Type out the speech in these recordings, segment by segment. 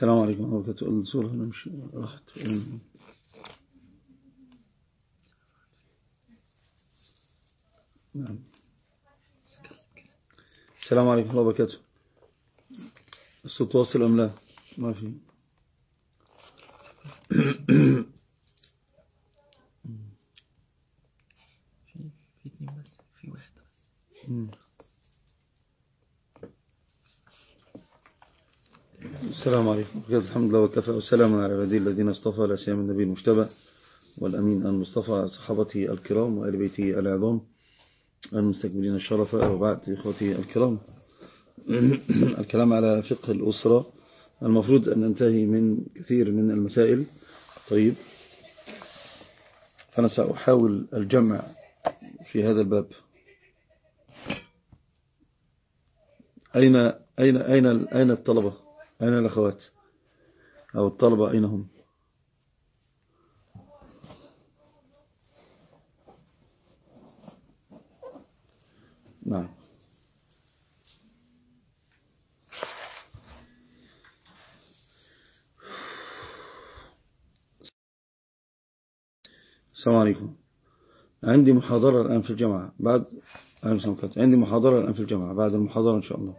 السلام عليكم ورحمة الله وبركاته. الصورة هنا نعم. السلام عليكم ورحمة الله وبركاته. الصوت واصل أم لا؟ ما في في اثنين بس في واحدة بس السلام عليكم الحمد لله وكفى والسلام على عبادي الذين اصطفى لا سيما النبي المجتبى والأمين المصطفى صحابته الكرام وآل بيته العظام المستكبرين الشرف. وبعد إخوتي الكرام الكلام على فقه الأسرة. المفروض أن ننتهي من كثير من المسائل. طيب. فأنا سأحاول الجمع في هذا الباب. أين أين أين أين الطلبة؟ أين الأخوات؟ أو الطلبة أين هم؟ نعم. السلام عليكم. عندي محاضرة الآن في الجامعة. بعد عندي محاضرة الآن في الجامعة. بعد المحاضرة إن شاء الله.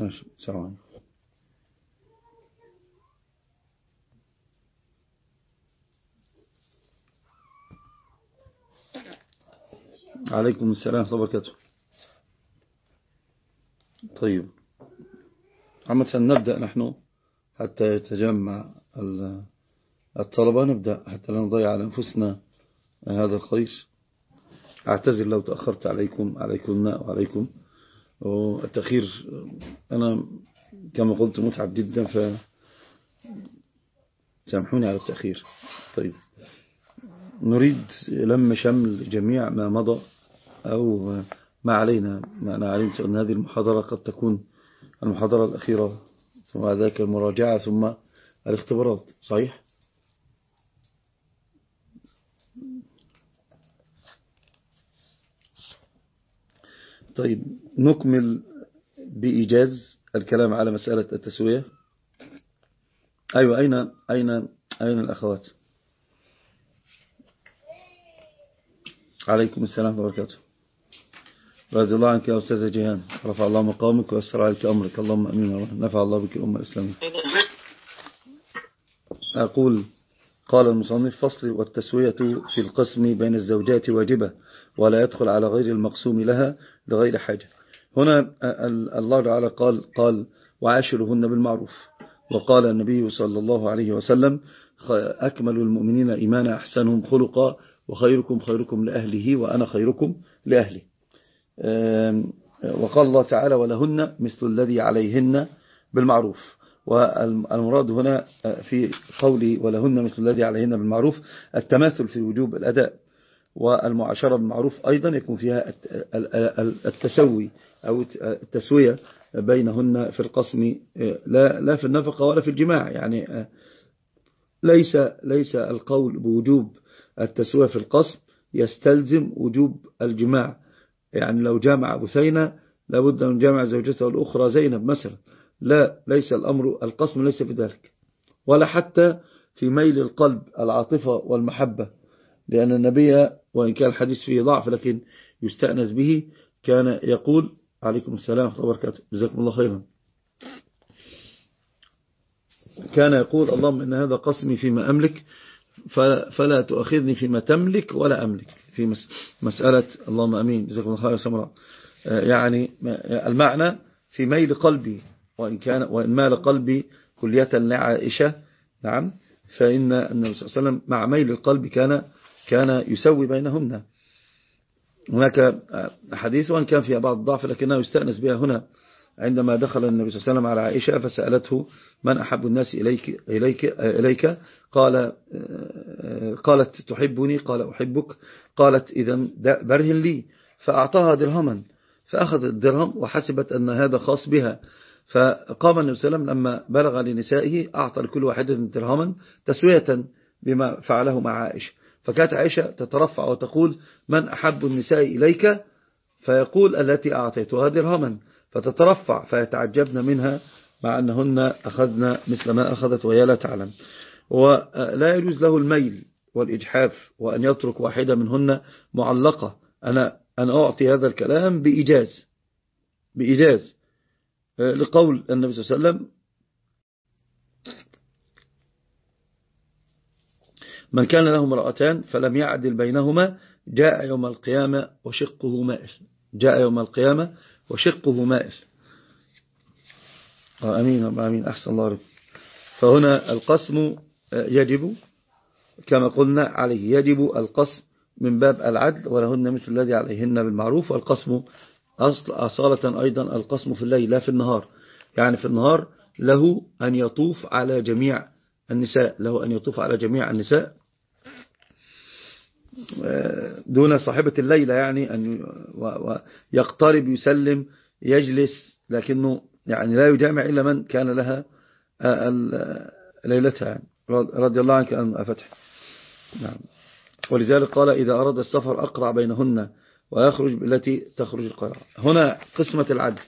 ماشي. السلام عليكم. عليكم السلام ورحمة الله وبركاته. طيب. عامة نبدأ نحن حتى يتجمع الطلبة. نبدأ حتى لا نضيع على أنفسنا هذا الخير. أعتذر لو تأخرت عليكم عليكم وعليكم. والتأخير أنا كما قلت متعب جدا ف سامحوني على التأخير. طيب. نريد لم شمل جميع ما مضى أو ما علينا أنا علمت أن هذه المحاضرة قد تكون المحاضرة الأخيرة ثم ذاك المراجعة ثم الاختبارات. صحيح؟ طيب نكمل بإيجاز الكلام على مسألة التسوية. أيوة أين أين أين الأخوات؟ عليكم السلام وبركاته. رضي الله عنك يا أستاذ جيهان. رفع الله مقامك ويسر عليك أمرك. اللهم أمين نفع الله بك الأمة الإسلامية. أقول قال المصنف فصل والتسوية في القسم بين الزوجات واجبة ولا يدخل على غير المقسوم لها لغير حاجة. هنا الله تعالى قال قال وعاشرهن بالمعروف. وقال النبي صلى الله عليه وسلم أكمل المؤمنين إيمانا أحسنهم خلقا وخيركم خيركم لأهله وأنا خيركم لأهلي. وقال الله تعالى ولهن مثل الذي عليهن بالمعروف. والمراد هنا في قولي ولهن مثل الذي عليهن بالمعروف التماثل في وجوب الأداء والمعاشرة بالمعروف أيضا يكون فيها التسوي أو التسوية. بينهن في القسم لا, لا في النفقة ولا في الجماع. يعني ليس, ليس القول بوجوب التسوية في القسم يستلزم وجوب الجماع. يعني لو جامع بثينة لابد من جامع زوجته الأخرى زينب مثلا. لا ليس الأمر القسم ليس بذلك. ولا حتى في ميل القلب العاطفة والمحبة. لأن النبي وإن كان الحديث فيه ضعف لكن يستأنس به كان يقول عليكم السلام ورحمة الله وبركاته. جزاكم الله خيرا. كان يقول اللهم إن هذا قسمي فيما أملك فلا تؤخذني فيما تملك ولا أملك. في مسألة اللهم أمين. جزاكم الله خيرا سمراء. يعني المعنى في ميل قلبي وإن, كان وإن مال قلبي كلية لعائشة. نعم. فإن النبي صلى الله عليه وسلم مع ميل القلب كان كان يسوي بينهن. هناك حديث وان كان فيها بعض الضعف لكنه يستأنس بها هنا عندما دخل النبي صلى الله عليه وسلم على عائشة فسألته من أحب الناس إليك, إليك, إليك؟ قال قالت تحبني؟ قال أحبك؟ قالت إذا برهن لي. فأعطاها درهما فأخذت الدرهم وحسبت أن هذا خاص بها. فقام النبي صلى الله عليه وسلم لما بلغ لنسائه أعطى لكل واحدة درهما تسوية بما فعله مع عائشة. فكانت عائشة تترفع وتقول من أحب النساء إليك؟ فيقول التي أعطيتها درهما. فتترفع فيتعجبن منها مع أنهن أخذن مثل ما أخذت وهي لا تعلم. ولا يجوز له الميل والإجحاف وأن يترك واحدة منهن معلقة. أنا, أنا أعطي هذا الكلام بإيجاز بإيجاز. لقول النبي صلى الله عليه وسلم من كان له امرأتان فلم يعدل بينهما جاء يوم القيامة وشقه مائل. جاء يوم القيامة وشقه مائل. آمين آمين أحسن الله رب. فهنا القسم يجب كما قلنا عليه يجب القسم من باب العدل ولهن مثل الذي عليهن بالمعروف والقسم أصل أصالة أيضا القسم في الليل لا في النهار. يعني في النهار له أن يطوف على جميع النساء له أن يطوف على جميع النساء. دون صاحبة الليلة يعني أن يقترب يسلم يجلس لكنه يعني لا يجامع إلا من كان لها ليلتها يعني. رضي الله عنك أن أفتح. نعم. ولذلك قال إذا أراد السفر أقرع بينهن ويخرج بالتي تخرج القرع هنا قسمة العدل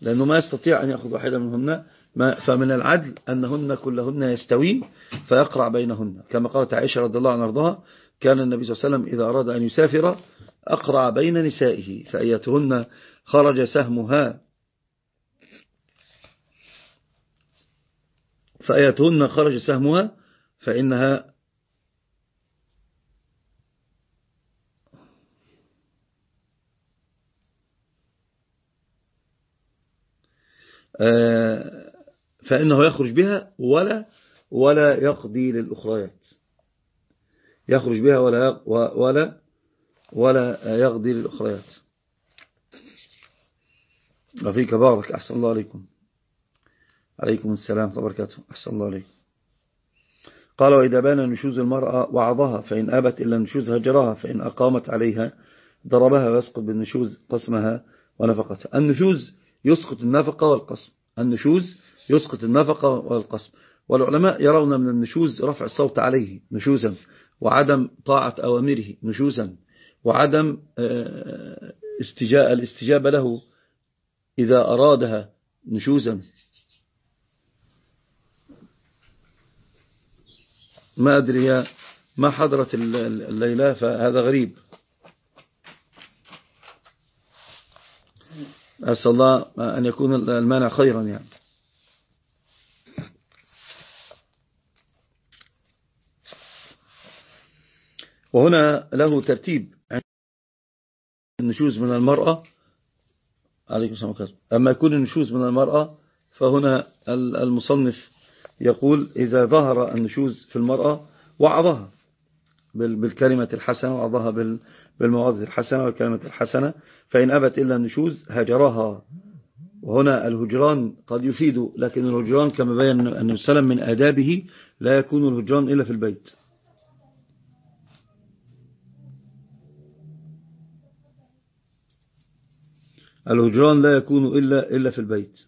لأنه ما يستطيع أن يأخذ واحدة منهن فمن العدل أنهن كلهن يستوين فيقرع بينهن. كما قالت عائشة رضي الله عنها أرضها كان النبي صلى الله عليه وسلم إذا أراد أن يسافر أقرع بين نسائه فأيتهن خرج سهمها. فأيتهن خرج سهمها فإنها آه، فإنه يخرج بها ولا ولا يقضي للأخريات. يخرج بها ولا ولا ولا يقضي للأخريات. وفيك بارك أحسن الله عليكم. عليكم السلام وبركاته. أحسن الله عليكم. قال وإذا بان نشوز المرأة وعظها فإن أبت إلا نشوز هجرها فإن أقامت عليها ضربها ويسقط بالنشوز قسمها ونفقتها. النشوز يسقط النفقة والقسم. النشوز يسقط النفقة والقسم. والعلماء يرون من النشوز رفع الصوت عليه نشوزا وعدم طاعة أوامره نشوزا وعدم آه، الاستجابة له إذا أرادها نشوزا. ما أدري ما حضرت الليلة فهذا غريب. أسأل الله أن يكون المانع خيرا يعني. وهنا له ترتيب النشوز من المرأة. عليكم السلام أما يكون النشوز من المرأة فهنا المصنف يقول إذا ظهر النشوز في المرأة وعظها بالكلمة الحسنة وعظها بالمواضع الحسنة والكلمة الحسنة فإن أبت إلا النشوز هجرها. وهنا الهجران قد يفيد لكن الهجران كما بين سلم من آدابه لا يكون الهجران إلا في البيت. الهجران لا يكون إلا, إلا في البيت.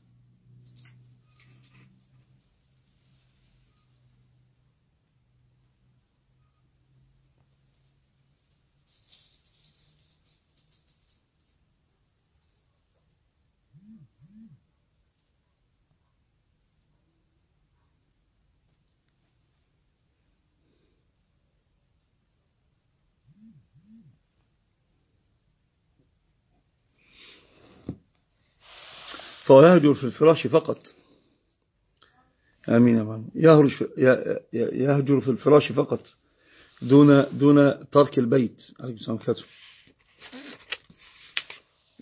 فهو يهجر في الفراش فقط. آمين يا يهجر في الفراش فقط. دون دون ترك البيت.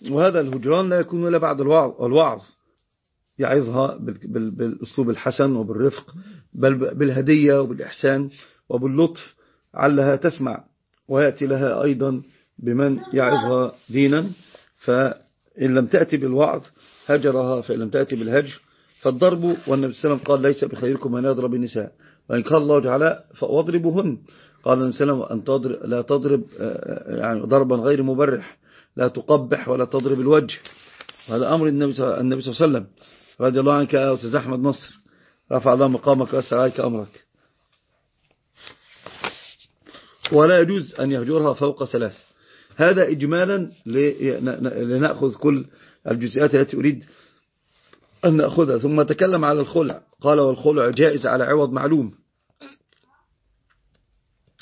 وهذا الهجران لا يكون إلا بعد الوعظ يعظها بالأسلوب الحسن وبالرفق بل بالهدية وبالإحسان وباللطف علها تسمع. ويأتي لها أيضا بمن يعظها دينا. فإن لم تأتي بالوعظ هجرها فإن لم تأتي بالهجر فالضرب والنبي صلى الله عليه وسلم قال ليس بخيركم من يضرب النساء وإن قال الله تعالى فاضربوهن قال النبي صلى الله عليه وسلم أن تضرب لا تضرب آه، يعني ضربا غير مبرح لا تقبح ولا تضرب الوجه. هذا أمر النبي صلى الله عليه وسلم رضي الله عنك يا أستاذ أحمد نصر. رفع الله مقامك وأسر عليك أمرك. ولا يجوز أن يهجرها فوق ثلاث. هذا إجمالا لنأخذ كل الجزئيات التي أريد أن نأخذها. ثم تكلم على الخلع. قال والخلع جائز على عوض معلوم.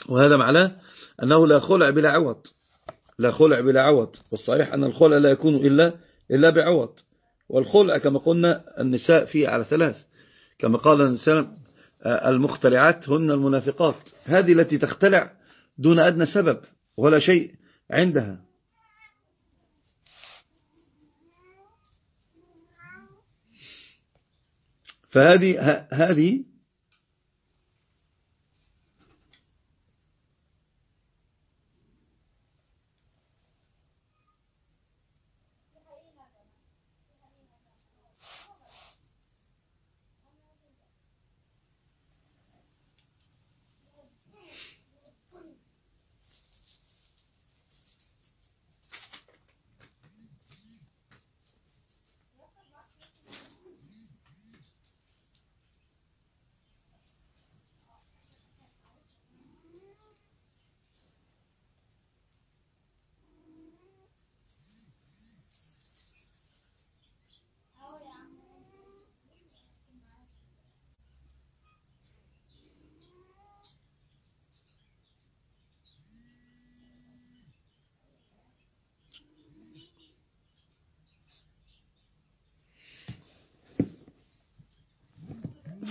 وهذا معناه أنه لا خلع بلا عوض. لا خلع بلا عوض. والصحيح أن الخلع لا يكون إلا, إلا بعوض. والخلع كما قلنا النساء فيه على ثلاث. كما قال النساء المختلعات هن المنافقات. هذه التي تختلع دون أدنى سبب ولا شيء. عندها. فهذه هذه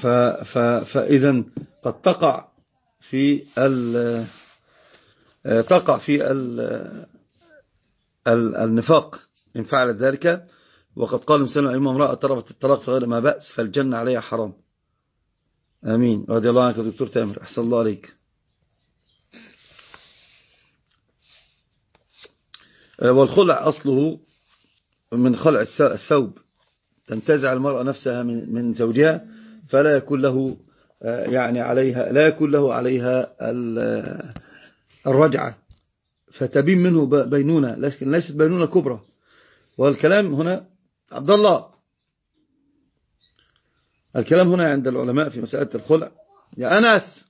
فإذا قد تقع في ال تقع في ال النفاق إن فعلت ذلك. وقد قال مسلم أيما امرأة طلبت الطلاق فغير ما بأس فالجنة عليها حرام. آمين. رضي الله عنك دكتور تامر. أحسن الله عليك. والخلع أصله من خلع الثوب. تنتزع المرأة نفسها من زوجها. فلا يكون له آه، يعني عليها لا يكون له عليها آه، الرجعة. فتبين منه بينونة لكن ليست بينونة كبرى. والكلام هنا عبد الله. الكلام هنا عند العلماء في مسألة الخلع. يا أنس.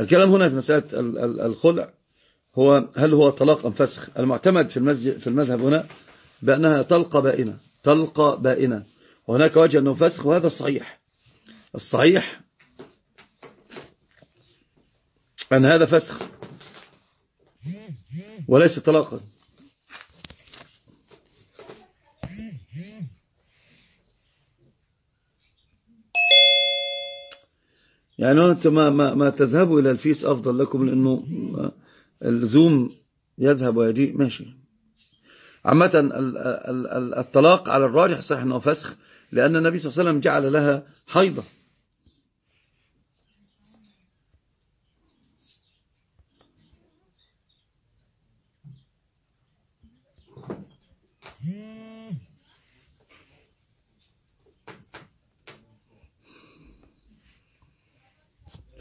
الكلام هنا في مسألة الخلع. هو هل هو طلاق أم فسخ؟ المعتمد في المذهب, في المذهب هنا بأنها طلقة بائنة طلقة بائنة. وهناك وجه أنه فسخ وهذا الصحيح. الصحيح أن هذا فسخ وليس طلاقا. يعني أنت ما, ما, ما تذهبوا إلى الفيس أفضل لكم لأنه اللزوم يذهب ويجيء ماشي. عامة الطلاق على الراجح صحيح أنه فسخ لأن النبي صلى الله عليه وسلم جعل لها حيضة.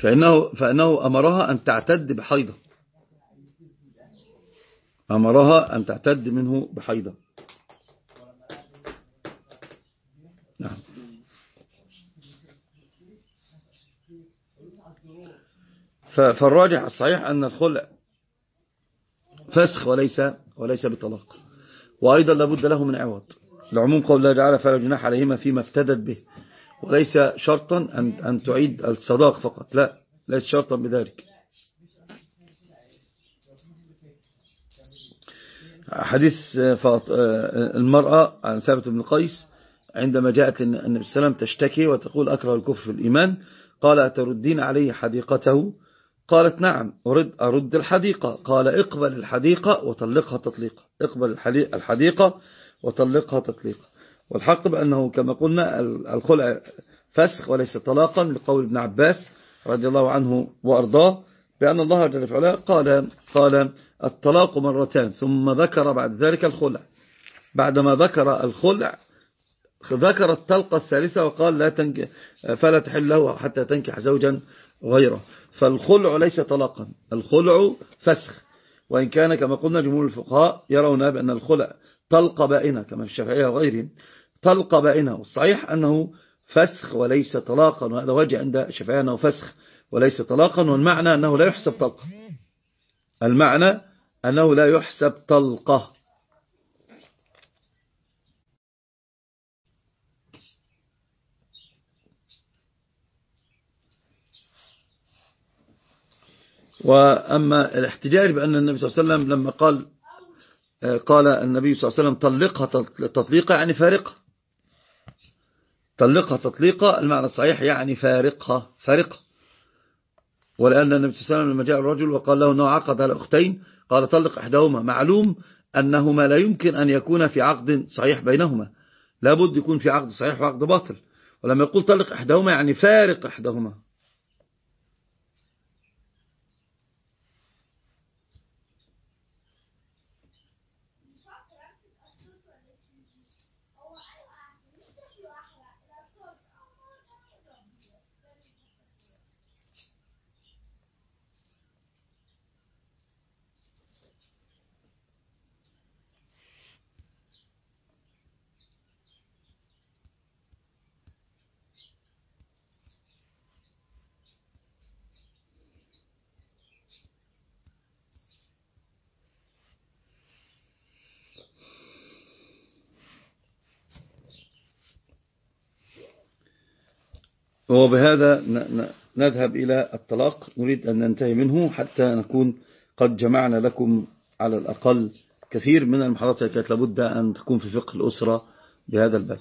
فإنه, فإنه أمرها أن تعتد بحيضة. أمرها أن تعتد منه بحيضة. نعم. فالراجح الصحيح أن الخلع فسخ وليس وليس بطلاق. وأيضا لابد له من عوض. العموم قول الله تعالى فلا جناح عليهما فيما افتدت به. وليس شرطا أن, أن تعيد الصداق فقط. لا ليس شرطا بذلك. حديث المرأة عن ثابت بن قيس عندما جاءت النبي صلى الله عليه وسلم تشتكي وتقول أكره الكفر في الإيمان قال أتردين عليه حديقته؟ قالت نعم أرد, أرد الحديقة. قال اقبل الحديقة وطلقها تطليقا. اقبل الحديقة وطلقها تطليقا. والحق بأنه كما قلنا الخلع فسخ وليس طلاقا لقول ابن عباس رضي الله عنه وأرضاه بأن الله جل وعلا قال قال الطلاق مرتان ثم ذكر بعد ذلك الخلع. بعدما ذكر الخلع ذكر الطلقة الثالثة وقال لا تنك فلا تحل له حتى تنكح زوجا غيره. فالخلع ليس طلاقا الخلع فسخ. وإن كان كما قلنا جمهور الفقهاء يرون بأن الخلع طلقة بائنة كما في الشافعية وغيرهم. طلقة بائنة والصحيح أنه فسخ وليس طلاقا وهذا وجه عند الشافعية أنه فسخ وليس طلاقا والمعنى أنه لا يحسب طلقة المعنى أنه لا يحسب طلقة. وأما الاحتجاج بأن النبي صلى الله عليه وسلم لما قال قال النبي صلى الله عليه وسلم طلقها تطليقة يعني فارقة. طلقها تطليقة المعنى الصحيح يعني فارقها فارقة. ولأن النبي صلى الله عليه وسلم لما جاء الرجل وقال له أنه عقد على أختين قال طلق إحداهما. معلوم أنهما لا يمكن أن يكون في عقد صحيح بينهما. لابد يكون في عقد صحيح وعقد باطل. ولما يقول طلق إحداهما يعني فارق إحداهما. وبهذا نذهب إلى الطلاق. نريد أن ننتهي منه حتى نكون قد جمعنا لكم على الأقل كثير من المحاضرات التي كانت لابد أن تكون في فقه الأسرة بهذا الباب.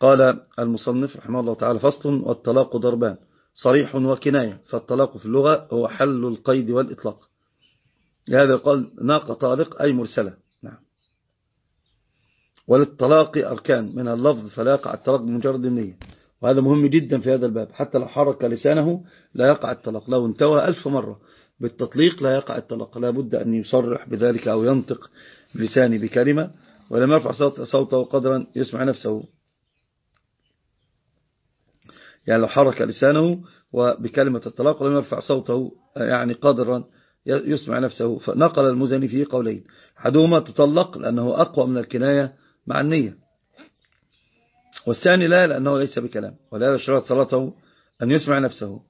قال المصنف رحمه الله تعالى فصل والطلاق ضربان صريح وكناية فالطلاق في اللغة هو حل القيد والإطلاق. لهذا قال ناقة طالق أي مرسلة. نعم. وللطلاق أركان من اللفظ فلا يقع الطلاق بمجرد النية. وهذا مهم جدا في هذا الباب. حتى لو حرك لسانه لا يقع الطلاق. لو انتوى ألف مرة بالتطليق لا يقع الطلاق. لا بد أن يصرح بذلك أو ينطق بلسانه بكلمة ولم يرفع صوته قدرا يسمع نفسه. يعني لو حرك لسانه وبكلمة الطلاق ولم يرفع صوته يعني قدرا يسمع نفسه. فنقل المزني فيه قولين. حدوما تطلق لأنه أقوى من الكناية مع النية. والثاني لا لأنه ليس بكلام. ولهذا شرط صلاته أن يسمع نفسه.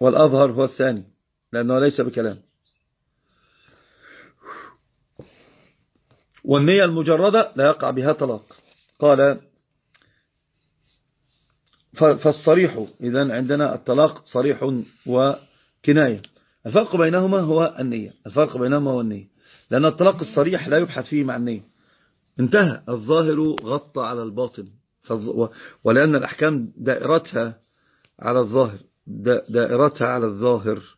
والأظهر هو الثاني لأنه ليس بكلام. والنية المجردة لا يقع بها طلاق. قال فالصريح إذا عندنا الطلاق صريح وكناية. الفرق بينهما هو النية. الفرق بينهما هو النية. لأن الطلاق الصريح لا يبحث فيه مع النية. انتهى. الظاهر غطى على الباطن. ولأن الأحكام دائرتها على الظاهر. دائرتها على الظاهر.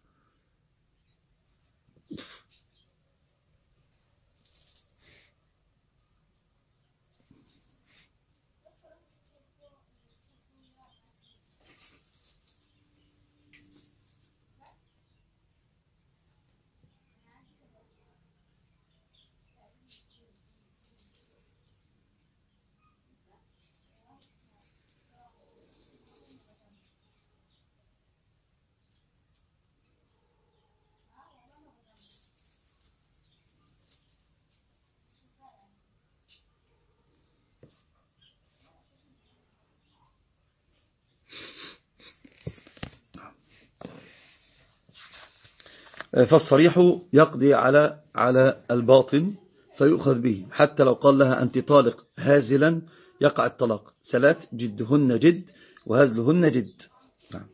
فالصريح يقضي على على الباطن فيؤخذ به حتى لو قال لها أنت طالق هازلا يقع الطلاق. ثلاث جدهن جد وهزلهن جد. نعم.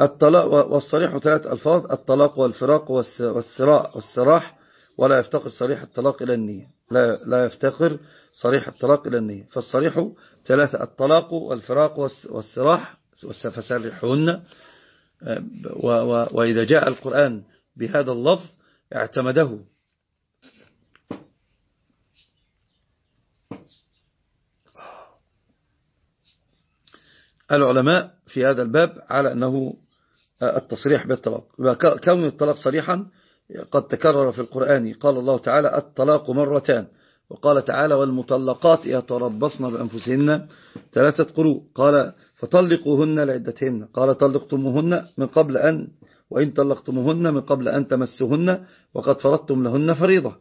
الطلاق والصريح ثلاث ألفاظ الطلاق والفراق والسراء والسراح ولا يفتقر صريح الطلاق إلى النية. لا, لا يفتقر صريح الطلاق إلى النية. فالصريح ثلاثة الطلاق والفراق والسراح فسرحهن وإذا جاء القرآن بهذا اللفظ اعتمده. العلماء في هذا الباب على أنه التصريح بالطلاق. كون الطلاق صريحا قد تكرر في القرآن. قال الله تعالى الطلاق مرتان. وقال تعالى والمطلقات يتربصن بأنفسهن ثلاثة قروء قال فطلقوهن لعدتهن. قال طلقتموهن من قبل أن وإن طلقتموهن من قبل أن تمسهن وقد فرضتم لهن فريضة.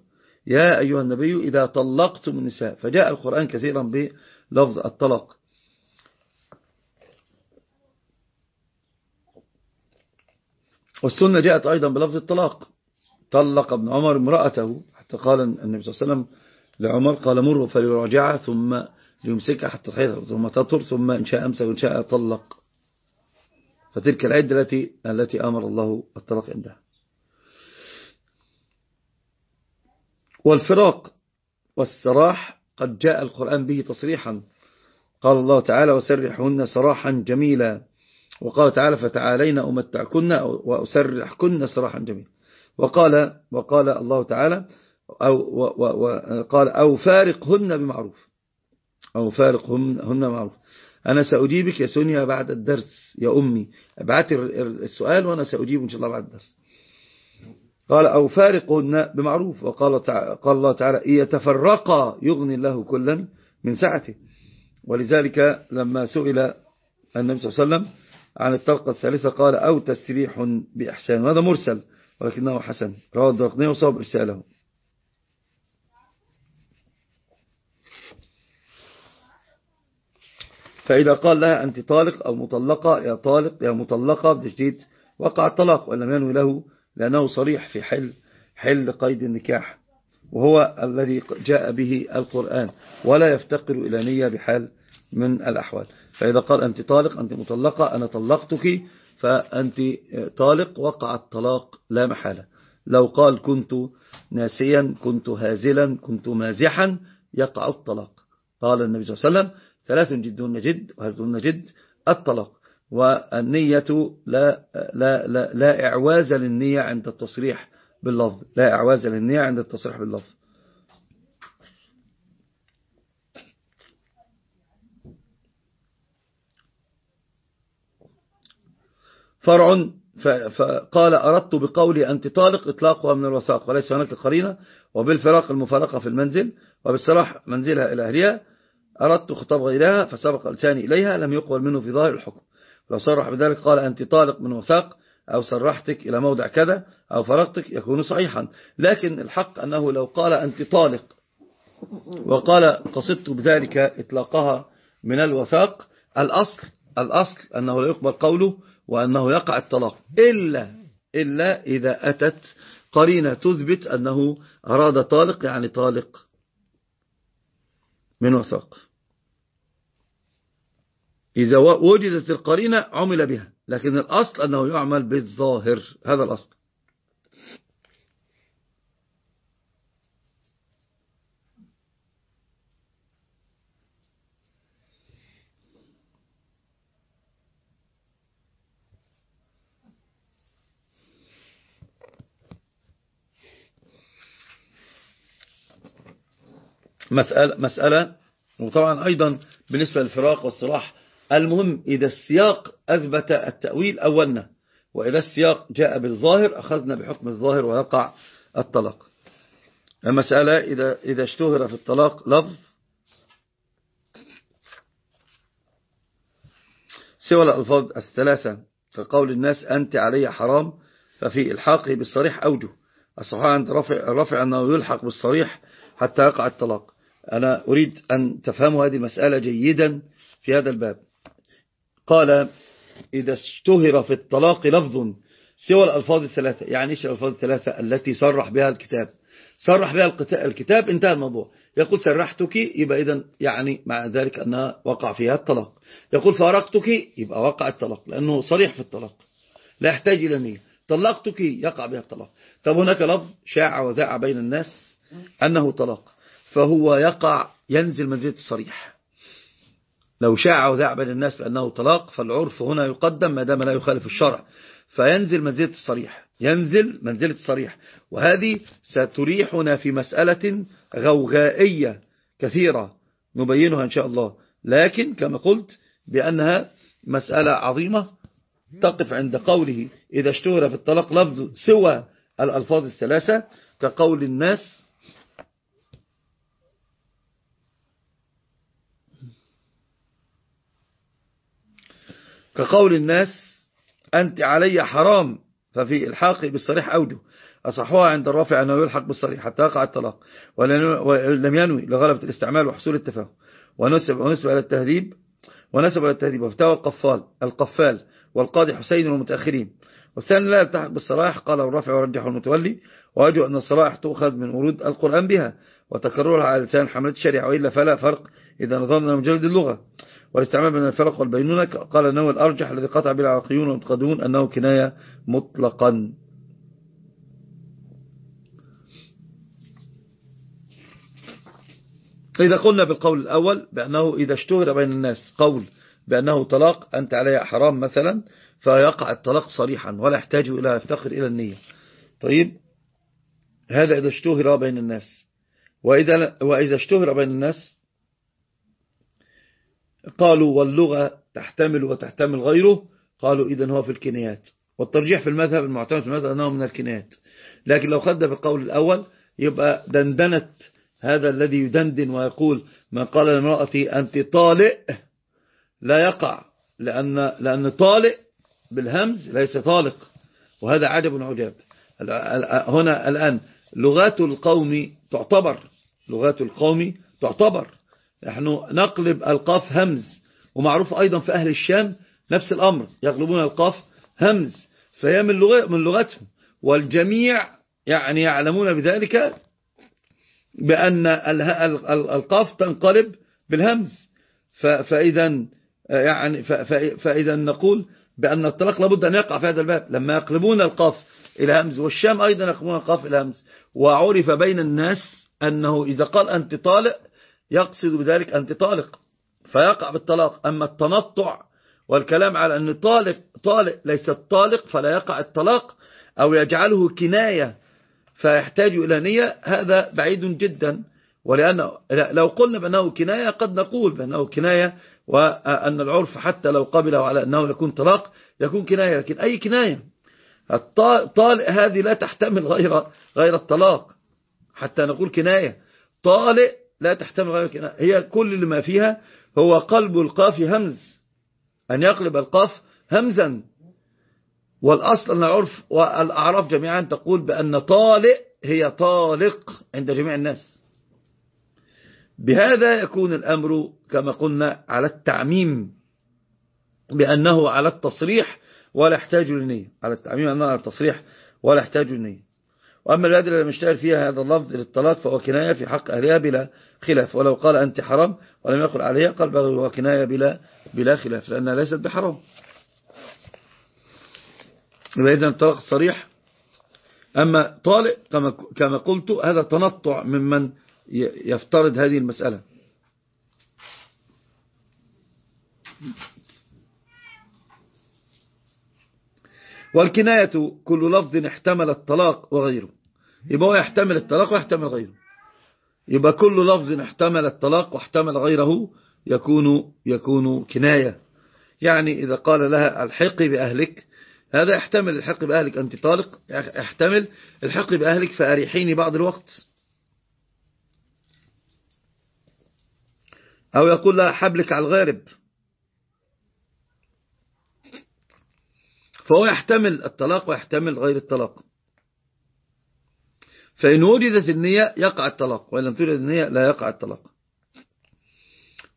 يا أيها النبي إذا طلقتم النساء فجاء القرآن كثيرا بلفظ الطلاق. والسنة جاءت أيضا بلفظ الطلاق. طلق ابن عمر امرأته حتى قال النبي صلى الله عليه وسلم لعمر قال مره فليراجعها ثم ليمسكها حتى تحيض ثم تطر ثم إن شاء أمسك وإن شاء طلق. فتلك العدة التي التي أمر الله الطلاق عندها. والفراق والسراح قد جاء القرآن به تصريحا. قال الله تعالى وسرحهن سراحا جميلا. وقال تعالى فتعالينا أمتعكن وأسرحكن سراحا جميلا. وقال وقال الله تعالى أو وقال أو فارقهن بمعروف. أو فارقهن بمعروف أنا سأجيبك يا سونيا بعد الدرس يا أمي. ابعتي السؤال وأنا سأجيب إن شاء الله بعد الدرس. قال أو فارقهن بمعروف. وقال قال الله تعالى يتفرقا يغني الله كلا من سعته. ولذلك لما سئل النبي صلى الله عليه وسلم عن الطلقة الثالثة قال أو تسريح بإحسان. وهذا مرسل ولكنه حسن. رواه الدرقني وصاب إرساله. فإذا قال لها أنت طالق أو مطلقة يا طالق يا مطلقة بتجديد وقع الطلاق ولم ينوي له لأنه صريح في حل حل قيد النكاح وهو الذي جاء به القرآن ولا يفتقر إلى نية بحال من الأحوال. فإذا قال أنت طالق أنت مطلقة أنا طلقتك فأنت طالق وقع الطلاق لا محالة. لو قال كنت ناسيا كنت هازلا كنت مازحا يقع الطلاق. قال النبي صلى الله عليه وسلم ثلاث جدهن جد وهزهن جد الطلاق. والنية لا, لا, لا, لا إعواز للنية عند التصريح باللفظ. لا إعواز للنية عند التصريح باللفظ. فرع فقال أردت بقولي أنت طالق إطلاقها من الوثاق وليس هناك قرينة وبالفراق المفارقة في المنزل وبالصلاح منزلها إلى أهلها أردت خطاب غيرها فسبق لساني إليها لم يقبل منه في ظاهر الحكم. لو صرح بذلك قال أنت طالق من وثاق أو سرحتك إلى موضع كذا أو فرقتك يكون صحيحا. لكن الحق أنه لو قال أنت طالق وقال قصدت بذلك إطلاقها من الوثاق الأصل الأصل أنه لا يقبل قوله وأنه يقع الطلاق. إلا, إلا إذا أتت قرينة تثبت أنه أراد طالق يعني طالق من وثاق. إذا وجدت القرينة عمل بها لكن الأصل أنه يعمل بالظاهر هذا الأصل. مسألة, مسألة وطبعا أيضا بالنسبة للفراق والصلاح المهم إذا السياق أثبت التأويل أولنا وإذا السياق جاء بالظاهر أخذنا بحكم الظاهر ويقع الطلاق. المسألة إذا, إذا اشتهر في الطلاق لفظ سوى الألفاظ الثلاثة كقول الناس أنت علي حرام ففي إلحاقه بالصريح أوجه. الصحيح عند رفع, رفع أنه يلحق بالصريح حتى يقع الطلاق. أنا أريد أن تفهموا هذه المسألة جيدا في هذا الباب. قال إذا اشتهر في الطلاق لفظ سوى الألفاظ الثلاثة. يعني إيش الألفاظ الثلاثة التي صرح بها الكتاب؟ صرح بها الكتاب انتهى الموضوع. يقول سرحتك يبقى إذن يعني مع ذلك أنها وقع فيها الطلاق. يقول فارقتك يبقى وقع الطلاق لأنه صريح في الطلاق. لا يحتاج إلى نية. طلقتك يقع بها الطلاق. طب هناك لفظ شاع وذاع بين الناس أنه طلاق فهو يقع ينزل منزلة الصريح. لو شاع وذاع بين الناس بأنه طلاق فالعرف هنا يقدم ما دام لا يخالف الشرع. فينزل منزلة الصريح. ينزل منزلة الصريح. وهذه ستريحنا في مسألة غوغائية كثيرة نبينها إن شاء الله. لكن كما قلت بأنها مسألة عظيمة تقف عند قوله إذا اشتهر في الطلاق لفظ سوى الألفاظ الثلاثة كقول الناس كقول الناس أنت علي حرام ففي الحاق بالصريح أوجه أصحوها عند الرافع أنه يلحق بالصريح حتى يقع الطلاق. ولم ينوي لغلبة الاستعمال وحصول التفاهم. ونسب, ونسب إلى التهذيب. ونسب إلى التهذيب. وفتاوى القفال القفال والقاضي حسين والمتأخرين. والثاني لا يلتحق بالصلاح قال الرافع ورجح المتولي وأجو أن الصلاح تؤخذ من ورود القرآن بها وتكررها على لسان حملة الشريعة وإلا فلا فرق إذا نظرنا مجرد اللغة. والاستعمال بين الفرق والبينونة. قال أنه الأرجح الذي قطع به العراقيون والمتقدمون أنه كناية مطلقا. إذا قلنا بالقول الأول بأنه إذا اشتهر بين الناس قول بأنه طلاق أنت عليها حرام مثلا فيقع الطلاق صريحا ولا يحتاج إلى يفتقر إلى النية. طيب هذا إذا اشتهر بين الناس. وإذا, وإذا اشتهر بين الناس قالوا واللغة تحتمل وتحتمل غيره. قالوا إذا هو في الكنيات. والترجيح في المذهب المعتمد في المذهب أنه من الكنيات. لكن لو خد بالقول الأول يبقى دندنت هذا الذي يدندن ويقول من قال لامرأتي أنت طالئ لا يقع لأن, لأن طالئ بالهمز ليس طالق. وهذا عجب عجاب هنا الآن لغات القوم تعتبر لغات القوم تعتبر نحن نقلب القاف همز ومعروف أيضا في أهل الشام نفس الأمر يقلبون القاف همز فهي من, من لغتهم. والجميع يعني يعلمون بذلك بأن القاف تنقلب بالهمز. فإذا يعني فإذا نقول بأن الطلاق لابد أن يقع في هذا الباب. لما يقلبون القاف إلى همز والشام أيضا يقلبون القاف إلى همز. وعرف بين الناس أنه إذا قال أنت طالق يقصد بذلك أنت طالق فيقع بالطلاق. أما التنطع والكلام على أن طالق طالق ليس الطالق فلا يقع الطلاق أو يجعله كناية فيحتاج إلى نية هذا بعيد جدا. ولأن لو قلنا بأنه كناية قد نقول بأنه كناية وأن العرف حتى لو قبله على أنه يكون طلاق يكون كناية لكن أي كناية؟ الطالق هذه لا تحتمل غير غير الطلاق. حتى نقول كناية. طالق لا تحتمل غير كناية هي كل اللي ما فيها هو قلب القاف همز. أن يقلب القاف همزا. والأصل أن العرف والأعراف جميعا تقول بأن طالق هي طالق عند جميع الناس. بهذا يكون الأمر كما قلنا على التعميم. بأنه على التصريح ولا يحتاج للنية. على التعميم أنه على التصريح ولا يحتاج للنية. وأما الأدلة لم يشتغل فيها هذا اللفظ للطلاق فهو كناية في حق أهلها بلا خلاف. ولو قال أنت حرام ولم يقل عليها قال بغي هو كناية بلا, بلا خلاف لأنها ليست بحرام. إذا الطلاق صريح. أما طالق كما, كما قلت هذا تنطع ممن يفترض هذه المسألة. والكناية كل لفظ احتمل الطلاق وغيره. يبقى هو يحتمل الطلاق ويحتمل غيره. يبقى كل لفظ احتمل الطلاق واحتمل غيره يكون يكون كناية. يعني إذا قال لها الحقي بأهلك هذا يحتمل الحق بأهلك أنت طالق يحتمل الحق بأهلك فأريحيني بعض الوقت. أو يقول لها حبلك على الغارب. فهو يحتمل الطلاق ويحتمل غير الطلاق. فإن وجدت النية يقع الطلاق وإن لم توجد النية لا يقع الطلاق.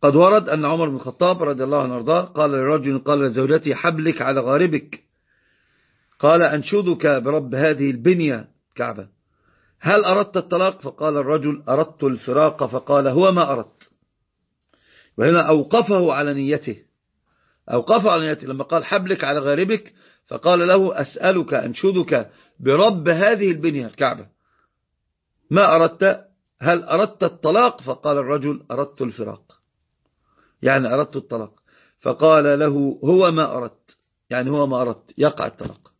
قد ورد أن عمر بن الخطاب رضي الله عنه وأرضاه قال لرجل قال لزوجته حبلك على غاربك. قال أنشدك برب هذه البنية كعبة. هل أردت الطلاق؟ فقال الرجل أردت الفراق فقال هو ما أردت. وهنا أوقفه على نيته. أوقفه على نيته. لما قال حبلك على غاربك فقال له أسألك أنشدك برب هذه البنية الكعبة ما أردت؟ هل أردت الطلاق؟ فقال الرجل أردت الفراق. يعني أردت الطلاق. فقال له هو ما أردت. يعني هو ما أردت. يقع الطلاق.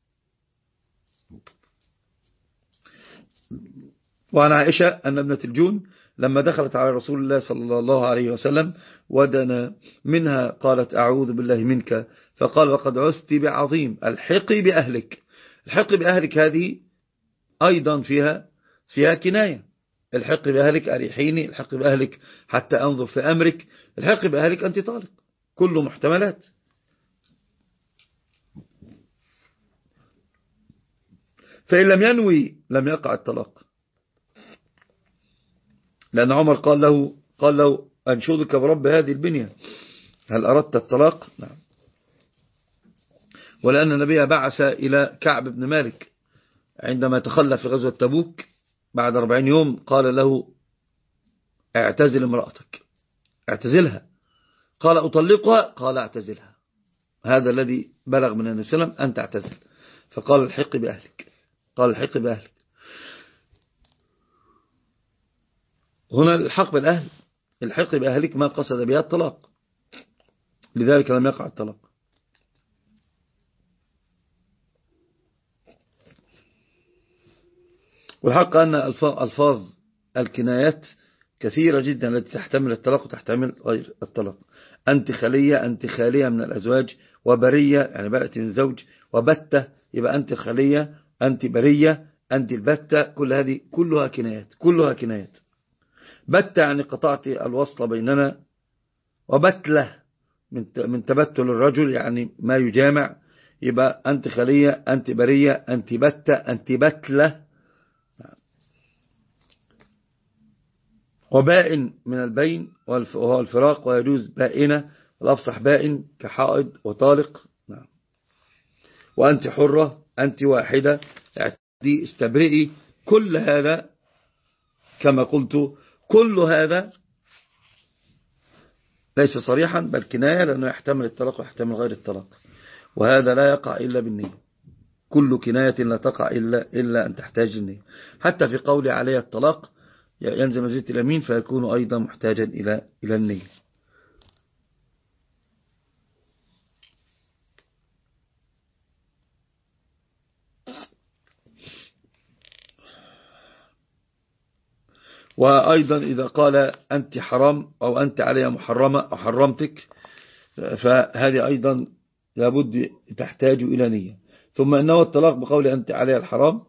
وعن عائشة أن ابنة الجون لما دخلت على رسول الله صلى الله عليه وسلم ودنا منها قالت أعوذ بالله منك. فقال لقد عثت بعظيم. الحقي بأهلك. الحقي بأهلك هذه أيضا فيها فيها كناية. الحق بأهلك أريحيني الحق بأهلك حتى أنظر في أمرك الحق بأهلك أنت طالق. كله محتملات. فإن لم ينوي لم يقع الطلاق. لأن عمر قال له قال له أنشدك برب هذه البنية. هل أردت الطلاق؟ نعم. ولأن النبي بعث إلى كعب بن مالك عندما تخلى في غزوة تبوك. بعد أربعين يوم قال له اعتزل امرأتك. اعتزلها. قال أطلقها؟ قال اعتزلها. هذا الذي بلغ من النبي صلى الله عليه وسلم أن تعتزل. فقال الحق بأهلك. قال الحق بأهلك. هنا الحق بالأهل. الحق بأهلك ما قصد بها الطلاق. لذلك لم يقع الطلاق. والحق أن ألفاظ الكنايات كثيرة جدا التي تحتمل الطلاق وتحتمل غير الطلاق. أنت خلية أنت خالية من الأزواج وبرية يعني بقت من زوج وبتة يبقى أنت خلية أنت برية أنت البتة كل هذه كلها كنايات كلها كنايات. بتة يعني قطعت الوصل بيننا وبتلة من تبتل الرجل يعني ما يجامع يبقى أنت خلية أنت برية أنت بتة أنت بتلة وبائن من البين وهو الفراق ويجوز بائنة والأفصح بائن كحائض وطالق. نعم. وأنت حرة أنت واحدة دي استبرئي. كل هذا كما قلت كل هذا ليس صريحا بل كناية لأنه يحتمل الطلاق ويحتمل غير الطلاق. وهذا لا يقع إلا بالنية. كل كناية لا تقع إلا, إلا أن تحتاج النية. حتى في قول عليه الطلاق ينزل مزيد الأمين فيكون أيضا محتاجا إلى إلى النية وأيضا إذا قال أنت حرام أو أنت عليها محرمة أو حرمتك فهذه أيضا لابد تحتاج إلى نية. ثم إنه الطلاق بقول أنت عليها الحرام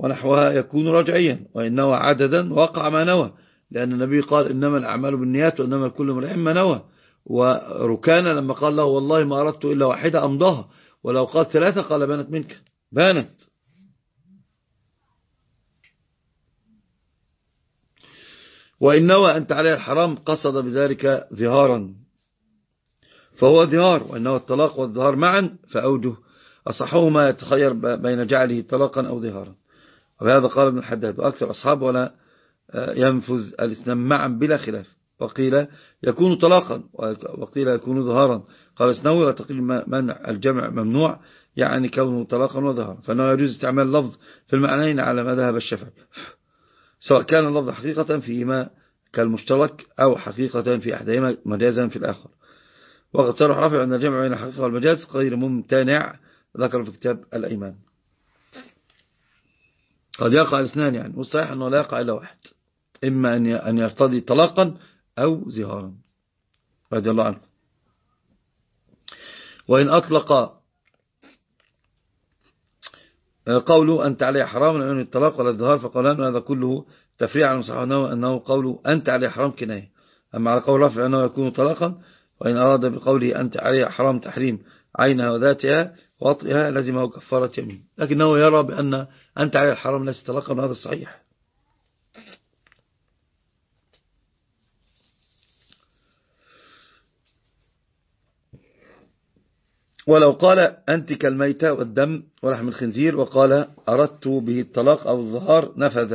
ونحوها يكون رجعيا وإنه عددا وقع ما نوى لأن النبي قال إنما الأعمال بالنيات وإنما كل امرئ ما نوى. وركان لما قال له والله ما أردت إلا واحدة أمضاها ولو قال ثلاثة قال بانت منك. بانت. وإن نوى أنت عليه الحرام قصد بذلك ظهارا. فهو ظهار وإنه الطلاق والظهار معا فأوجه. أصحهما يتخير بين جعله طلاقا أو ظهارا. وهذا قال ابن الحداد وأكثر أصحاب ولا ينفذ الاثنان معا بلا خلاف. وقيل يكون طلاقا وقيل يكون ظهارا قال اسنوي وتقيل منع الجمع ممنوع يعني كونه طلاقا وظهارا فإنه يجوز استعمال اللفظ في المعنيين على ما ذهب الشافعي. سواء كان اللفظ حقيقة فيما كالمشترك أو حقيقة في أحدهما مجازا في الآخر. وقد صرح رافع أن الجمع بين الحقيقة والمجاز غير ممتنع ذكر في كتاب الأيمان. قد يقع الاثنان يعني والصحيح أنه لا يقع إلا واحد. إما أن يرتضي طلاقا أو زهارا. رضي الله عنه. وإن أطلق قوله أنت عليه حرام لأن الطلاق ولا الظهار فقالان هذا كله تفريع عن صحابه أنه قوله أنت عليه حرام كناية. أما على قول رفع أنه يكون طلاقا وإن أراد بقوله أنت عليه حرام تحريم عينها وذاتها وطئها لازمه كفارة يمين. لكنه يرى بأن أنت عليه الحرام ليس طلاقا هذا صحيح. ولو قال أنت كالميتة والدم ولحم الخنزير وقال أردت به الطلاق أو الظهار نفذ.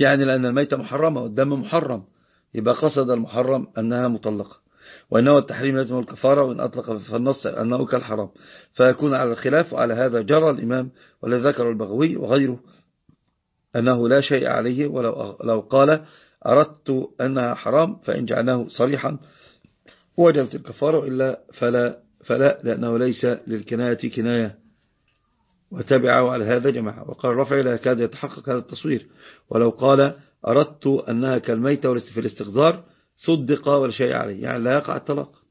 يعني لأن الميتة محرمة والدم محرم. يبقى قصد المحرم أنها مطلقة. وإنه التحريم لازم الكفارة وإن أطلق في النص أنه كالحرام. فيكون على الخلاف وعلى هذا جرى الإمام والذي ذكر البغوي وغيره أنه لا شيء عليه ولو لو قال أردت أنها حرام فإن جعلناه صريحا وجبت الكفارة إلا فلا, فلا لأنه ليس للكناية كناية. وتبعه على هذا جماعة. وقال الرفع لا يكاد يتحقق هذا التصوير. ولو قال أردت أنها كالميتة في الاستقدار صدق ولا شيء عليه يعني لا يقع الطلاق.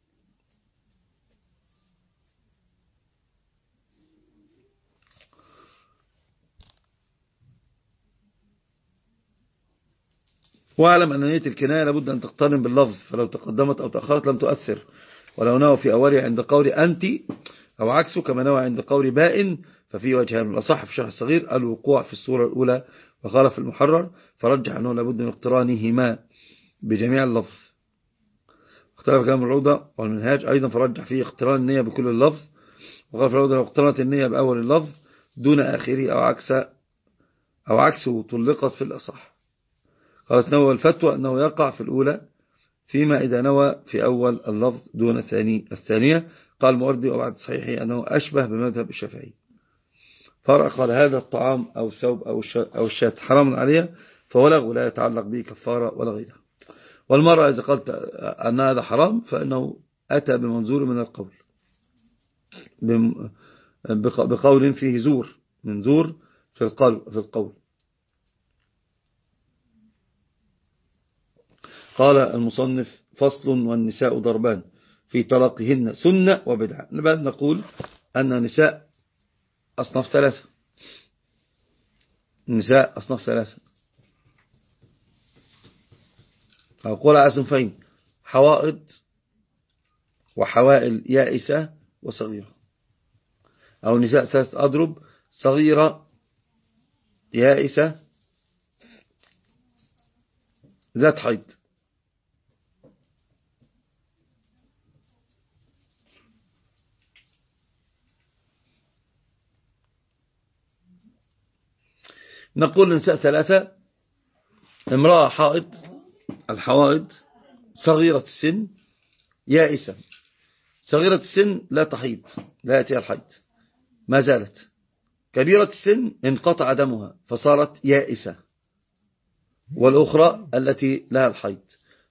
واعلم أن نية الكناية لابد أن تقترن باللفظ فلو تقدمت أو تأخرت لم تؤثر. ولو نوى في أولها عند قول أنت أو عكسه كما نوى عند قول بائن ففي وجه من الأصح في الشرح الصغير الوقوع في الصورة الأولى وخالف المحرر. فرجح أنه لابد من اقترانهما. بجميع اللفظ. اختلاف كلام الروضة والمنهاج أيضا فرجح فيه اقتران النية بكل اللفظ وقال في الروضة لو اقترنت النية بأول اللفظ دون آخره أو عكس أو عكسه طلقت في الأصح. قال نوى الفتوى أنه يقع في الأولى فيما إذا نوى في أول اللفظ دون الثاني الثانية. قال الموردي وبعد صحيحه أنه أشبه بمذهب الشافعي. فرق قال هذا الطعام أو الثوب أو الشاة حرام عليها فولغ ولا يتعلق به كفارة ولا غيرها. والمرأة إذا قلت أن هذا حرام فإنه أتى بمنظور من القول. بقول فيه زور من زور في القول, في القول. قال المصنف فصل والنساء ضربان في طلاقهن سنة وبدعة. بل نقول أن النساء أصناف ثلاثة. النساء أصناف ثلاثة. أقول على صنفين حوائط وحوائل يائسة وصغيرة. أو نساء ثلاثة أضرب صغيرة يائسة ذات حيض. نقول لنساء ثلاثة امرأة حائط الحوائط صغيرة السن يائسة. صغيرة السن لا تحيض لا يأتيها الحيض ما زالت. كبيرة السن انقطع دمها فصارت يائسة. والأخرى التي لها الحيض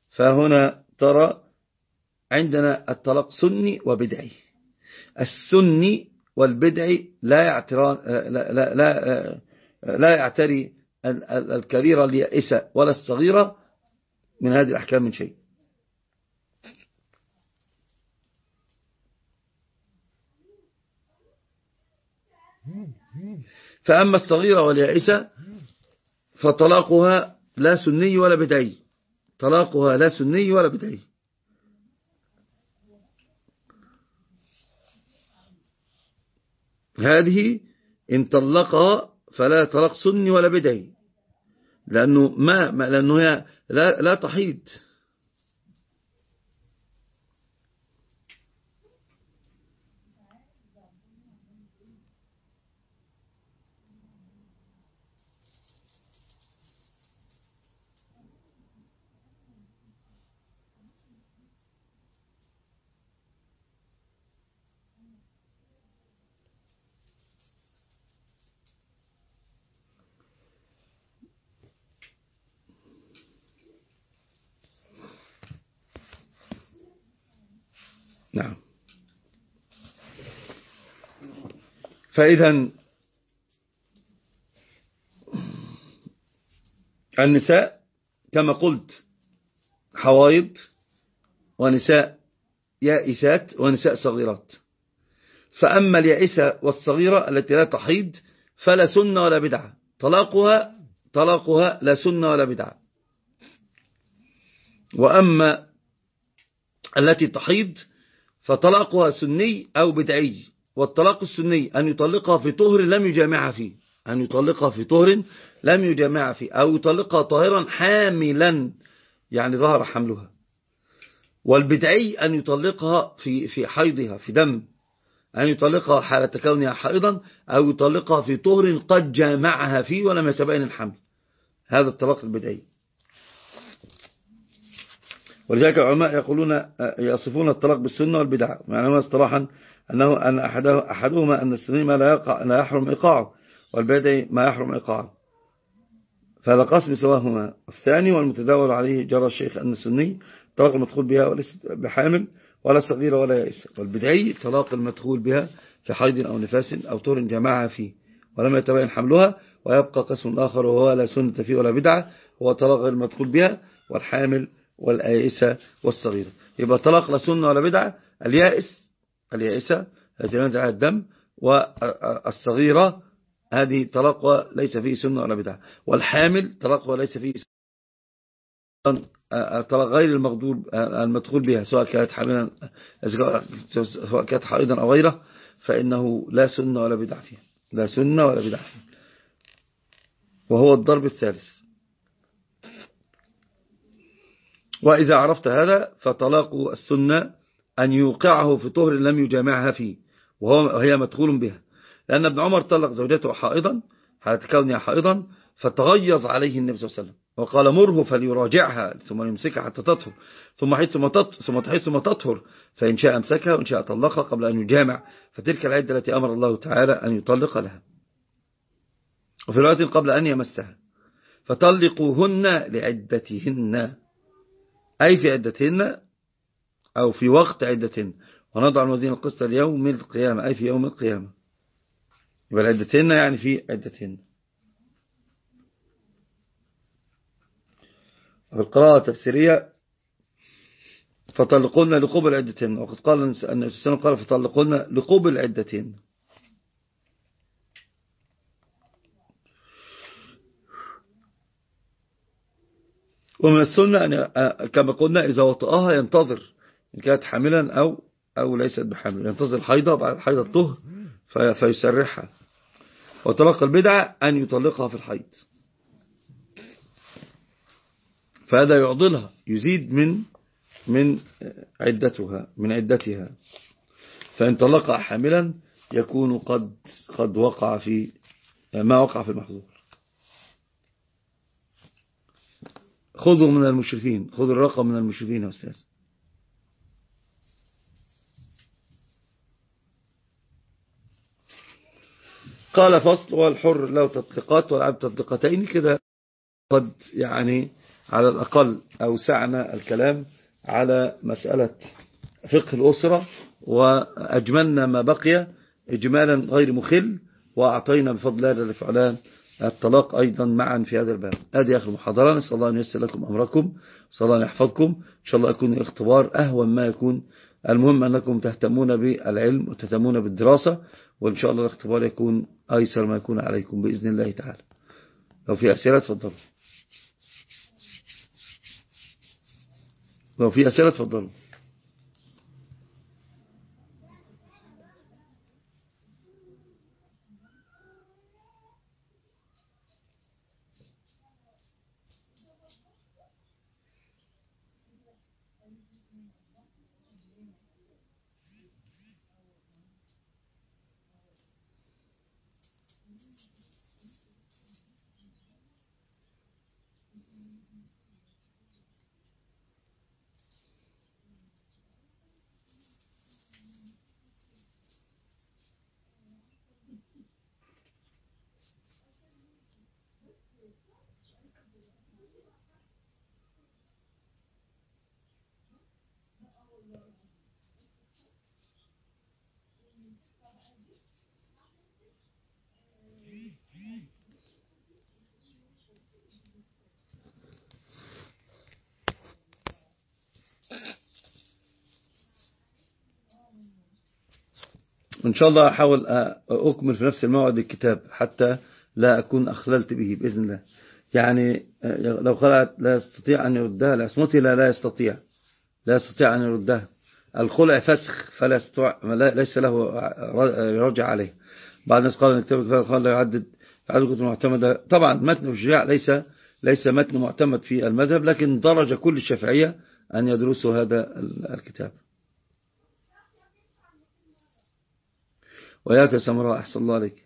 فهنا ترى عندنا الطلاق سني وبدعي. السني والبدعي لا يعتران لا, لا, لا, لا يعتري الكبيرة اليائسة ولا الصغيرة من هذه الأحكام من شيء. فأما الصغيرة واليائسة فطلاقها لا سني ولا بدعي. طلاقها لا سني ولا بدعي. هذه إن طلقها فلا طلاق سني ولا بدعي. لأنه ما لأنه هي لا, لا تحيد نعم. فإذا النساء كما قلت حوايض ونساء يائسات ونساء صغيرات. فأما اليائسة والصغيرة التي لا تحيض فلا سنة ولا بدعة. طلاقها طلاقها لا سنة ولا بدعة. وأما التي تحيض فطلاقها سني أو بدعي والطلاق السني أن يطلقها في طهر لم يجامعها فيه أن يطلقها في طهر لم يجامعها فيه أو يطلقها طاهرا حاملا يعني ظهر حملها. والبدعي أن يطلقها في في حيضها في دم أن يطلقها حالة كونها حائضا أو يطلقها في طهر قد جامعها فيه ولم يتبين الحمل. هذا الطلاق البدعي. ولذلك العلماء يقولون يصفون الطلاق بالسنة والبدعة. معنى اصطلاحا أنه أن أحده أحدهما أن السني ما لا, يقع لا يحرم إيقاعه والبدعي ما يحرم إيقاعه. فهذا قسم سواهما الثاني والمتداول عليه جرى الشيخ أن السني طلاق المدخول بها وليس بحامل ولا صغيرة ولا يائسة والبدعي طلاق المدخول بها في حيض أو نفاس أو طور جماعة فيه ولم يتبين حملها ويبقى قسم آخر وهو لا سنة فيه ولا بدعة هو طلاق المدخول بها والحامل والآيسة والصغيرة. يبقى طلاق لا سنة ولا بدعة. اليائس اليائسة التي ينزل على الدم والصغيرة هذه طلاق ليس فيه سنة ولا بدعة. والحامل طلاق ليس فيه سنة. طلاق غير المغضوب المدخول بها سواء كانت حاملا سواء كانت حائضا أو غيره فإنه لا سنة ولا بدعة فيها. لا سنة ولا بدعة فيها. وهو الضرب الثالث. وإذا عرفت هذا فطلاق السنة أن يوقعه في طهر لم يجامعها فيه وهي مدخول بها. لأن ابن عمر طلق زوجته حائضا كونها حائضا فتغيظ عليه النبي صلى الله عليه وسلم وقال مره فليراجعها ثم يمسكها حتى تطهر ثم حيث ثم حيث ثم تطهر فإن شاء أمسكها وإن شاء طلقها قبل أن يجامع. فتلك العدة التي أمر الله تعالى أن يطلق لها. وفي رواية قبل أن يمسها فطلقوهن لعدتهن. أي في عدتهن أو في وقت عدتهن. ونضع الموازين القسط ليوم القيامة أي في يوم القيامة. يبقى عدتهن يعني في عدتهن. القراءة التفسيرية فطلقونا لقبل عدتهن. وقد قال النبي صلى الله عليه وسلم قال فطلقونا لقبل عدتهن. ومن السنة أن كما قلنا إذا وطأها ينتظر إن كانت حاملا أو أو ليست بحامل ينتظر الحيضة بعد الحيضة الطهر فيسرحها. وطلاق البدعة أن يطلقها في الحيض. فهذا يعضلها يزيد من من عدتها من عدتها. فإن طلقها حاملا يكون قد قد وقع في ما وقع في المحظور. خذوا من المشرفين خذوا الرقم من المشرفين يا أستاذ. قال فصل والحر له تطلقات والعبد تطلقتين كده قد يعني على الأقل أوسعنا الكلام على مسألة فقه الأسرة وأجملنا ما بقي إجمالا غير مخل وأعطينا بفضل الله الفعلان الطلاق أيضا معا في هذا الباب. هذه آخر محاضرة نسأل الله أن يسر لكم أمركم نسأل الله أن يحفظكم إن شاء الله يكون الاختبار أهون ما يكون. المهم أنكم تهتمون بالعلم وتهتمون بالدراسة وإن شاء الله الاختبار يكون أيسر ما يكون عليكم بإذن الله تعالى. لو في أسئلة تفضلوا. لو في أسئلة تفضلوا. وإن شاء الله أحاول أكمل في نفس الموعد الكتاب حتى لا أكون أخللت به بإذن الله. يعني لو خلعت لا يستطيع أن يردها لعصمتي لا لا يستطيع. لا يستطيع أن يردها. الخلع فسخ فلا يستطيع ليس له يرجع عليه. بعض الناس قال أن الكتاب قال لا يعدد يعدد كتب معتمدة. طبعا متن الشجاع ليس ليس متن معتمد في المذهب لكن درج كل الشافعية أن يدرسوا هذا الكتاب. وياك سمراء أحسن الله عليك.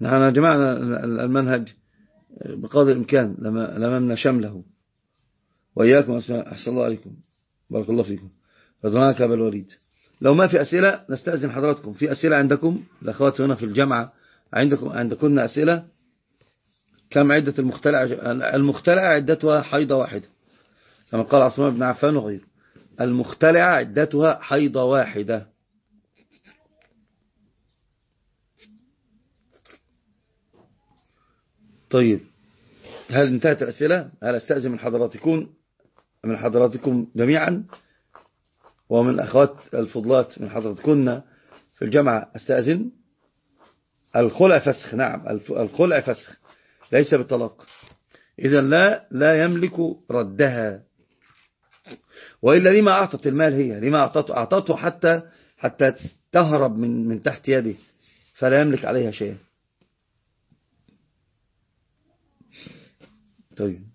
نحن جمعنا المنهج بقدر الإمكان لممنا شمله. وإياكم أحسن الله عليكم. بارك الله فيكم. رضناك أبا الوليد. لو ما في أسئلة نستأذن حضراتكم. في أسئلة عندكم؟ الأخوات هنا في الجامعة عندكم عندكم أسئلة؟ كم عدة المختلع المختلع عدتها حيضة واحدة. كما قال عثمان بن عفان وغيره. المختلع عدتها حيضة واحدة. طيب هل انتهت الأسئلة؟ هل أستأذن من حضراتكم؟ من حضراتكم جميعا؟ ومن الأخوات الفضلات من حضراتكن في الجامعة أستأذن؟ الخلع فسخ نعم الخلع فسخ. ليس بالطلاق إذا لا لا يملك ردها. وإلا لما أعطت المال هي؟ لما أعطته أعطته حتى حتى تهرب من من تحت يده فلا يملك عليها شيئا. طيب.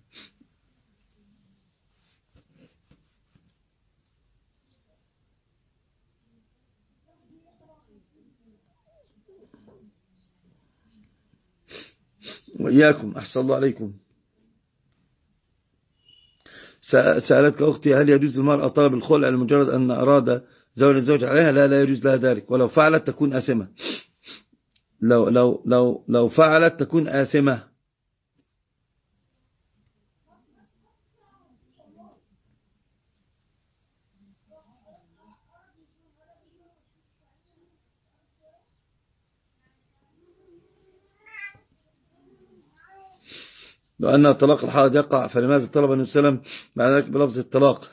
وإياكم أحسن الله عليكم. سألتك أختي هل يجوز للمرأة طلب الخلع لمجرد أن أراد زوج الزوج عليها؟ لا لا يجوز لها ذلك. ولو فعلت تكون آثمة. لو, لو, لو, لو فعلت تكون آثمة. لأن طلاق الحائض يقع فلماذا طلب النبي صلى الله عليه وسلم بلفظ الطلاق؟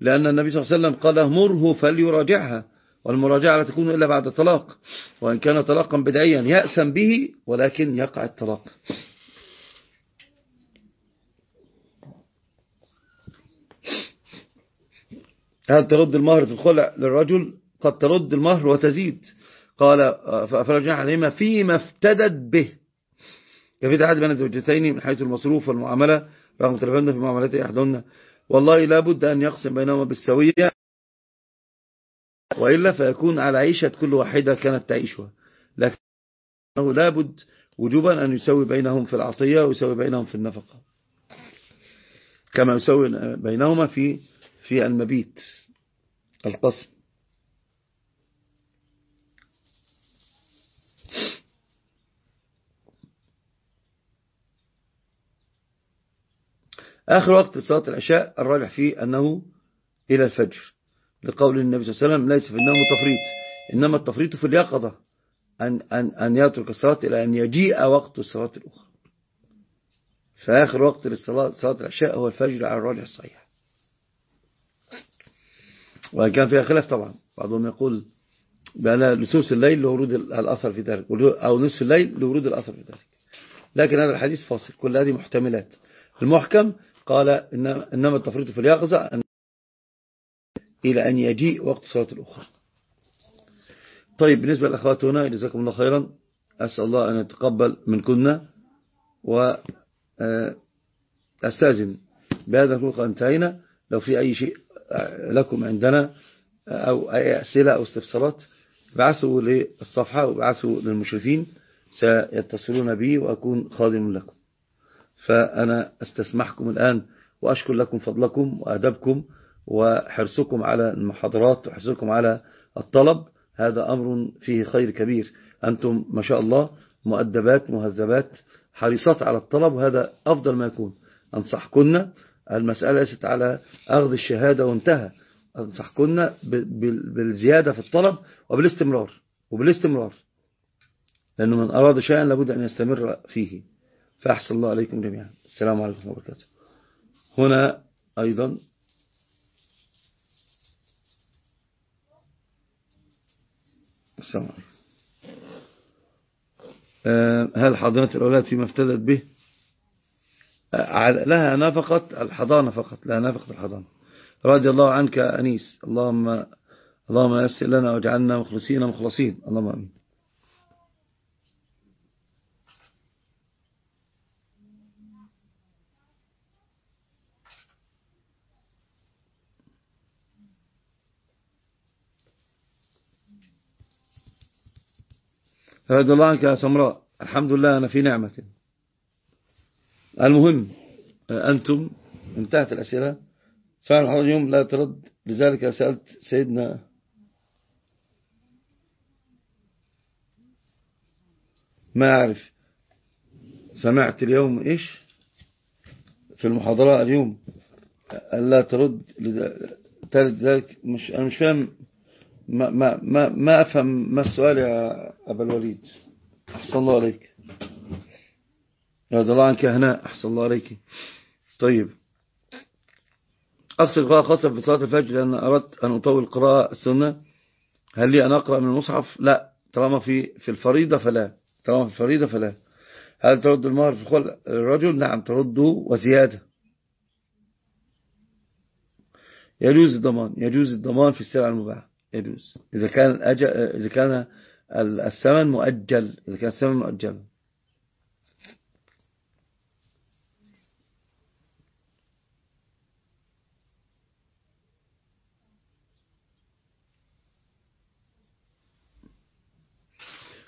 لأن النبي صلى الله عليه وسلم قال مره فليراجعها والمراجعة لا تكون إلا بعد طلاق وإن كان طلاقا بدعيا يأسم به ولكن يقع الطلاق. هل ترد المهر في الخلع للرجل؟ قد ترد المهر وتزيد. قال فرجع عليهما فيما افتدت به. كفي أحد بين الزوجتين من حيث المصروف والمعاملة رغم تلفون في معاملته أحدهن والله لا بد أن يقسم بينهما بالسوية. وإلا فيكون على عيشة كل واحدة كانت تعيشها. لكنه لا بد وجوبا أن يسوي بينهم في العطية ويسوي بينهم في النفقة. كما يسوي بينهما في في المبيت القسم. آخر وقت صلاة العشاء الراجح فيه أنه إلى الفجر. لقول النبي صلى الله عليه وسلم ليس في النوم تفريط. إنما التفريط في اليقظة أن, أن, أن يترك الصلاة إلى أن يجيء وقت الصلاة الأخرى. فآخر وقت للصلاة صلاة العشاء هو الفجر على الراجح الصحيح. وإن كان فيها خلاف طبعا. بعضهم يقول بأن لسوس الليل لورود الأثر في ذلك أو نصف الليل لورود الأثر في ذلك. لكن هذا الحديث فاصل. كل هذه محتملات. المحكم قال إنما التفريط في اليقظة إلى أن يجيء وقت صلاة الأخرى. طيب بالنسبة للأخوات هنا جزاكم الله خيرا. أسأل الله أن يتقبل منكن وأستاذن بهذا الخلق انتهينا. لو في أي شيء لكم عندنا أو أي أسئلة أو استفسارات بعثوا للصفحة وبعثوا للمشرفين. سيتصلون بي وأكون خادم لكم. فأنا أستسمحكم الآن وأشكر لكم فضلكم وأدبكم وحرصكم على المحاضرات وحرصكم على الطلب. هذا أمر فيه خير كبير. أنتم ما شاء الله مؤدبات مهذبات حريصات على الطلب وهذا أفضل ما يكون. أنصحكن المسألة ليست على أخذ الشهادة وانتهى. أنصحكن بالزيادة في الطلب وبالاستمرار وبالاستمرار لأنه من أراد شيئا لابد أن يستمر فيه. فأحسن الله عليكم جميعا. السلام عليكم وبركاته. هنا أيضا السلام عليكم. هل حضانة الأولاد فيما افتدت به؟ لها نفقة الحضانة فقط لها نفقة الحضانة. رضي الله عنك أنيس. اللهم اللهم يسر لنا واجعلنا مخلصين مخلصين. اللهم أمين. رضي الله عنك يا سمراء الحمد لله أنا في نعمة. المهم أنتم انتهت الأسئلة. فعلا اليوم لا ترد لذلك سألت سيدنا ما أعرف سمعت اليوم إيش؟ في المحاضرة اليوم ألا ترد ترد ذلك مش أنا مش فاهم ما, ما, ما, ما أفهم ما السؤال يا أبا الوليد؟ أحسن الله عليك. رضي الله عنك هناء أحسن الله عليك. طيب. أفصل قراءة خاصة في صلاة الفجر لأن أردت أن أطول قراءة السنة. هل لي أن أقرأ من المصحف؟ لا. طالما في في الفريضة فلا. طالما في الفريضة فلا. هل ترد المهر في خلق الرجل؟ نعم. ترده وزيادة. يجوز الضمان. يجوز الضمان في السلع المباحة. يجوز إذا كان الأجل إذا كان الثمن مؤجل. إذا كان الثمن مؤجل.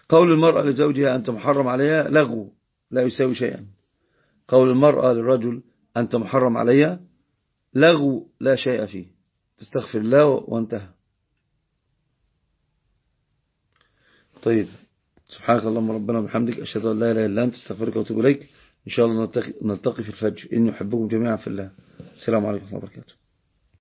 قول المرأة لزوجها أنت محرم عليها لغو لا يساوي شيئا. قول المرأة للرجل أنت محرم عليها لغو لا شيء فيه. تستغفر الله وانتهى. طيب. سبحانك اللهم ربنا وبحمدك أشهد أن لا إله إلا أنت أستغفرك وأتوب إليك. إن شاء الله نلتقي في الفجر. إني أحبكم جميعا في الله. السلام عليكم ورحمة الله وبركاته.